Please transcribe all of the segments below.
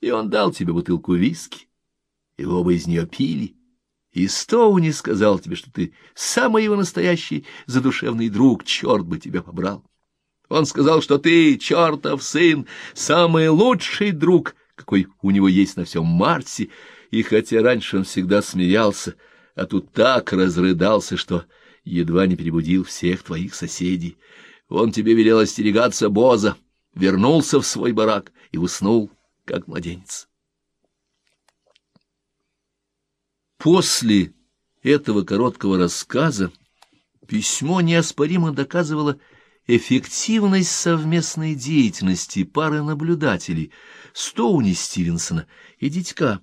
И он дал тебе бутылку виски, и вы оба из нее пили. И Стоуни сказал тебе, что ты самый его настоящий задушевный друг, черт бы тебя побрал. Он сказал, что ты, чертов сын, самый лучший друг, какой у него есть на всем Марсе, и хотя раньше он всегда смеялся, а тут так разрыдался, что едва не перебудил всех твоих соседей. Он тебе велел остерегаться Боза, вернулся в свой барак и уснул, как младенец. После этого короткого рассказа письмо неоспоримо доказывало эффективность совместной деятельности пары наблюдателей Стоуни Стивенсона и Дитька.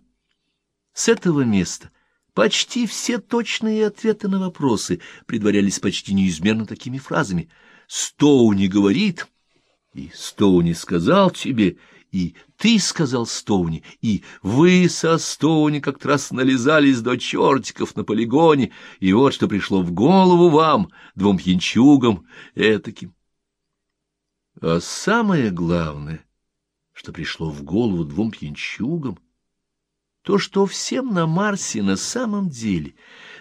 С этого места почти все точные ответы на вопросы предварялись почти неизменно такими фразами. «Стоуни говорит», и «Стоуни сказал тебе», и «ты сказал Стоуни», и «вы со Стоуни как раз нализались до чертиков на полигоне», и вот что пришло в голову вам, двум пьянчугам этаким. А самое главное, что пришло в голову двум пьянчугам, то, что всем на Марсе на самом деле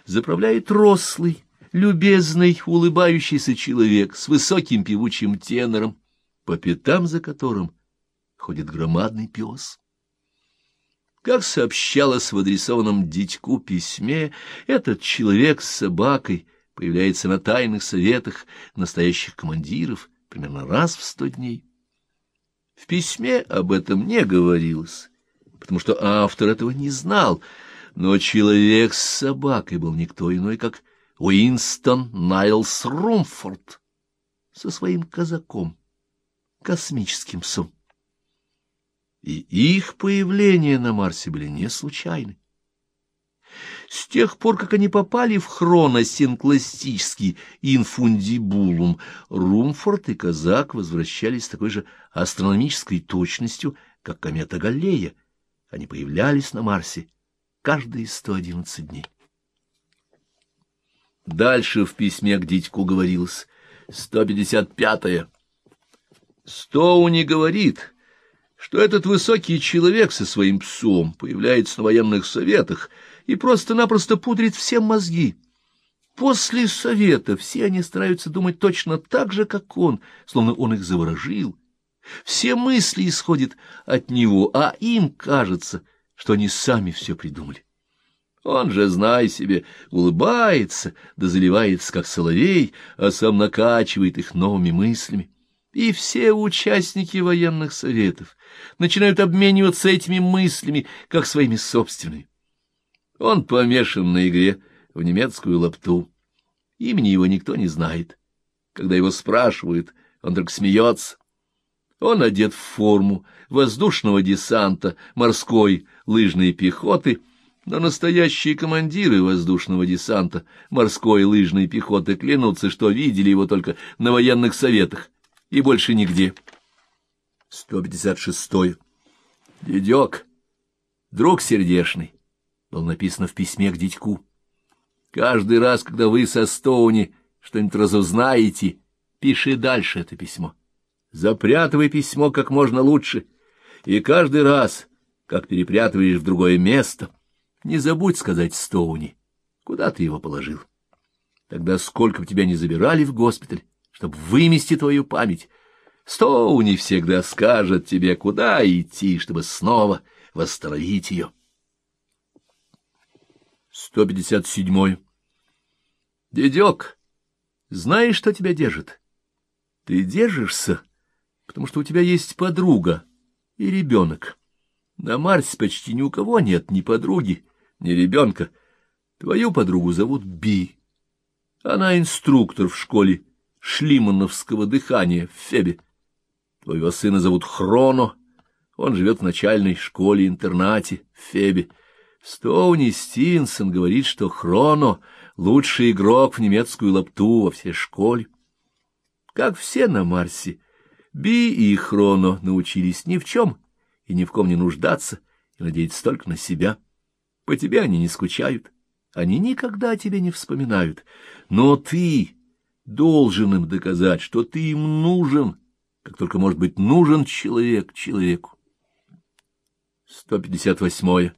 заправляет рослый, любезный, улыбающийся человек с высоким певучим тенором, по пятам за которым ходит громадный пес. Как сообщалось в адресованном дитьку письме, этот человек с собакой появляется на тайных советах настоящих командиров примерно раз в сто дней. В письме об этом не говорилось, потому что автор этого не знал, но человек с собакой был никто иной, как Уинстон Найлс Румфорд со своим казаком, космическим псом. И их появления на Марсе были не случайны. С тех пор, как они попали в хроносинкластический инфундибулум, Румфорд и Казак возвращались с такой же астрономической точностью, как комета Галлея. Они появлялись на Марсе каждые 111 дней. Дальше в письме к Дитьку говорилось 155-е. Стоуни говорит, что этот высокий человек со своим псом появляется на военных советах и просто-напросто пудрит всем мозги. После совета все они стараются думать точно так же, как он, словно он их заворожил. Все мысли исходят от него, а им кажется, что они сами все придумали. Он же, знай себе, улыбается, да заливается, как соловей, а сам накачивает их новыми мыслями. И все участники военных советов начинают обмениваться этими мыслями, как своими собственными. Он помешан на игре в немецкую лапту. Имени его никто не знает. Когда его спрашивают, он только смеется. Он одет в форму воздушного десанта, морской лыжной пехоты — но настоящие командиры воздушного десанта, морской лыжной пехоты клянутся, что видели его только на военных советах и больше нигде. 156. -е. Дедек, друг сердешный, было написано в письме к дядьку. Каждый раз, когда вы со Стоуни что-нибудь разузнаете, пиши дальше это письмо. Запрятывай письмо как можно лучше, и каждый раз, как перепрятываешь в другое место — не забудь сказать Стоуни, куда ты его положил. Тогда сколько бы тебя не забирали в госпиталь, чтобы вымести твою память, Стоуни всегда скажет тебе, куда идти, чтобы снова восстановить ее. 157. Дедек, знаешь, что тебя держит? Ты держишься, потому что у тебя есть подруга и ребенок. На Марсе почти ни у кого нет ни подруги, не ребенка. Твою подругу зовут Би. Она инструктор в школе шлимановского дыхания в Фебе. Твоего сына зовут Хроно. Он живет в начальной школе-интернате в Фебе. Стоуни Стивенсон говорит, что Хроно — лучший игрок в немецкую лапту во всей школе. Как все на Марсе, Би и Хроно научились ни в чем и ни в ком не нуждаться и надеяться только на себя. По тебе они не скучают, они никогда о тебе не вспоминают. Но ты должен им доказать, что ты им нужен, как только может быть нужен человек человеку. 158.